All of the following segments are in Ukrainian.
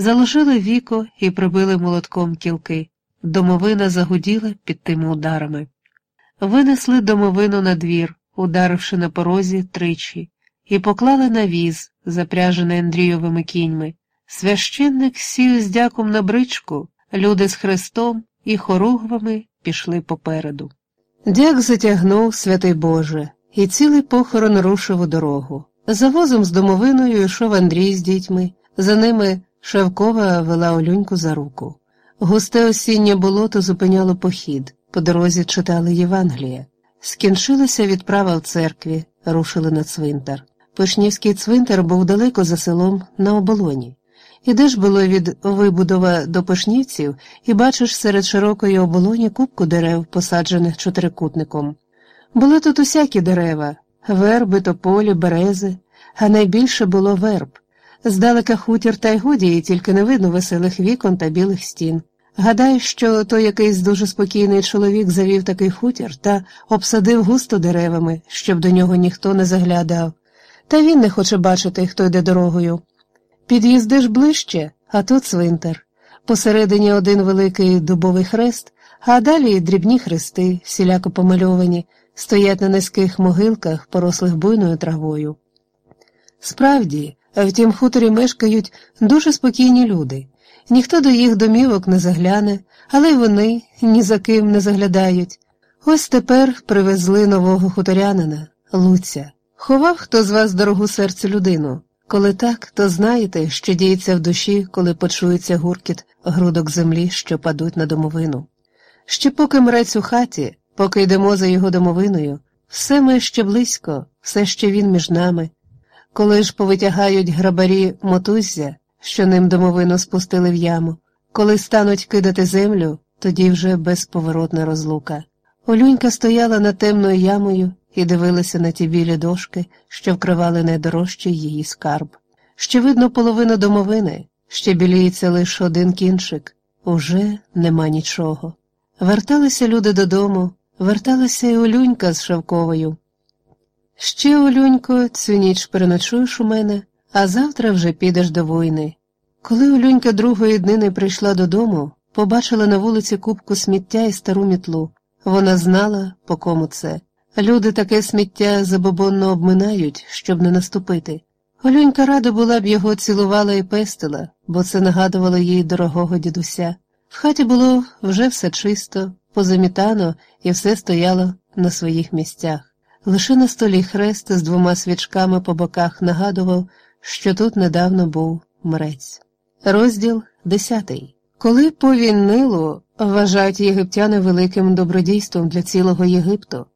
Заложили віко і прибили молотком кілки. Домовина загуділа під тими ударами. Винесли домовину на двір, ударивши на порозі тричі, і поклали на віз, запряжений Андрійовими кіньми. Священник сів з дяком на бричку, люди з хрестом і хоругвами пішли попереду. Дяк затягнув, святий Боже, і цілий похорон рушив у дорогу. За возом з домовиною йшов Андрій з дітьми, за ними Шевкова вела Олюньку за руку. Густе осіннє болото зупиняло похід, по дорозі читали Євангелія. Скінчилася відправа в церкві, рушили на цвинтар. Пишнівський цвинтар був далеко за селом на оболоні. Ідеш було від вибудова до Пишнівців і бачиш серед широкої оболоні купку дерев, посаджених чотирикутником. Були тут усякі дерева верби, тополі, берези, а найбільше було верб. Здалека хутір та й годі, і тільки не видно веселих вікон та білих стін. Гадаю, що той якийсь дуже спокійний чоловік завів такий хутір та обсадив густо деревами, щоб до нього ніхто не заглядав. Та він не хоче бачити, хто йде дорогою. Під'їздиш ближче, а тут цвинтар. Посередині один великий дубовий хрест, а далі дрібні хрести, всіляко помальовані, стоять на низьких могилках, порослих буйною травою. Справді, в тім хуторі мешкають дуже спокійні люди. Ніхто до їх домівок не загляне, але й вони ні за ким не заглядають. Ось тепер привезли нового хуторянина, Луця. Ховав хто з вас дорогу серцю людину. Коли так, то знаєте, що діється в душі, коли почується гуркіт грудок землі, що падуть на домовину. Ще поки мрець у хаті, поки йдемо за його домовиною, все ми ще близько, все ще він між нами. Коли ж повитягають грабарі мотуззя, що ним домовину спустили в яму, коли стануть кидати землю, тоді вже безповоротна розлука. Олюнька стояла над темною ямою і дивилася на ті білі дошки, що вкривали найдорожчий її скарб. Ще видно половину домовини, ще біліється лише один кінчик, уже нема нічого. Верталися люди додому, верталася і Олюнька з Шавковою. Ще, Олюнько, цю ніч переночуєш у мене, а завтра вже підеш до війни. Коли Олюнька другої днини прийшла додому, побачила на вулиці кубку сміття і стару мітлу. Вона знала, по кому це. Люди таке сміття забобонно обминають, щоб не наступити. Олюнька рада була б його цілувала і пестила, бо це нагадувало їй дорогого дідуся. В хаті було вже все чисто, позамітано, і все стояло на своїх місцях. Лише на столі хрест з двома свічками по боках нагадував, що тут недавно був мрець. Розділ десятий. Коли повінь Нилу вважають єгиптяни великим добродійством для цілого Єгипту,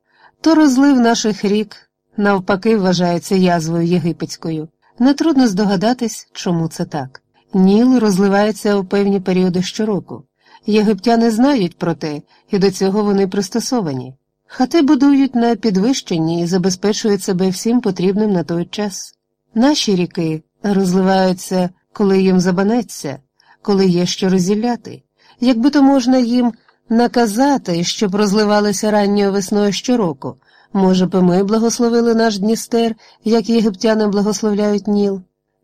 то розлив наших рік навпаки вважається язвою єгипетською. Нетрудно здогадатись, чому це так. Ніл розливається у певні періоди щороку. Єгиптяни знають про те, і до цього вони пристосовані. Хати будують на підвищенні і забезпечують себе всім потрібним на той час. Наші ріки розливаються, коли їм забанеться, коли є що розділяти. Якби то можна їм наказати, щоб розливалися ранньою весною щороку, може б ми благословили наш Дністер, як єгиптяни благословляють Ніл.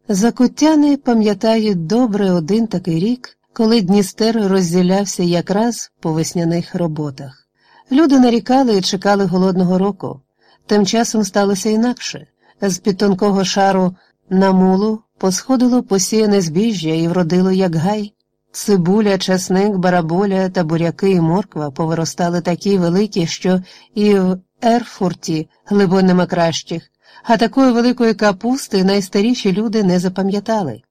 Закуттяни пам'ятають добре один такий рік, коли Дністер розділявся якраз по весняних роботах. Люди нарікали і чекали голодного року. Тим часом сталося інакше з під тонкого шару на мулу посходило посіяне збіжжя і вродило, як гай. Цибуля, часник, бараболя та буряки і морква повиростали такі великі, що і в Ерфурті глибо нема кращих, а такої великої капусти найстаріші люди не запам'ятали.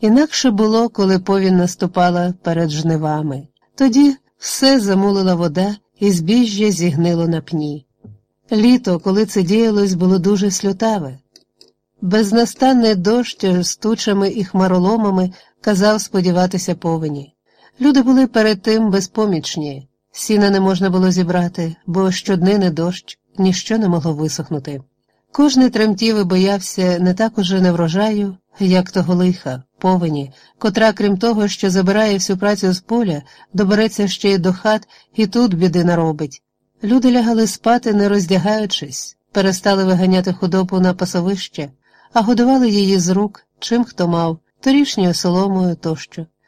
Інакше було, коли повінь наступала перед жнивами. Тоді все замулила вода, і збіжжя зігнило на пні. Літо, коли це діялось, було дуже сльотаве. Безнастанний дощ з тучами і хмароломами казав сподіватися повені. Люди були перед тим безпомічні, сіна не можна було зібрати, бо щоднини дощ ніщо не могло висохнути. Кожний тремтів і боявся не так уже не врожаю, як того лиха, повені, котра, крім того, що забирає всю працю з поля, добереться ще й до хат і тут біди наробить. Люди лягали спати, не роздягаючись, перестали виганяти худобу на пасовище, а годували її з рук, чим хто мав, торішньою соломою тощо.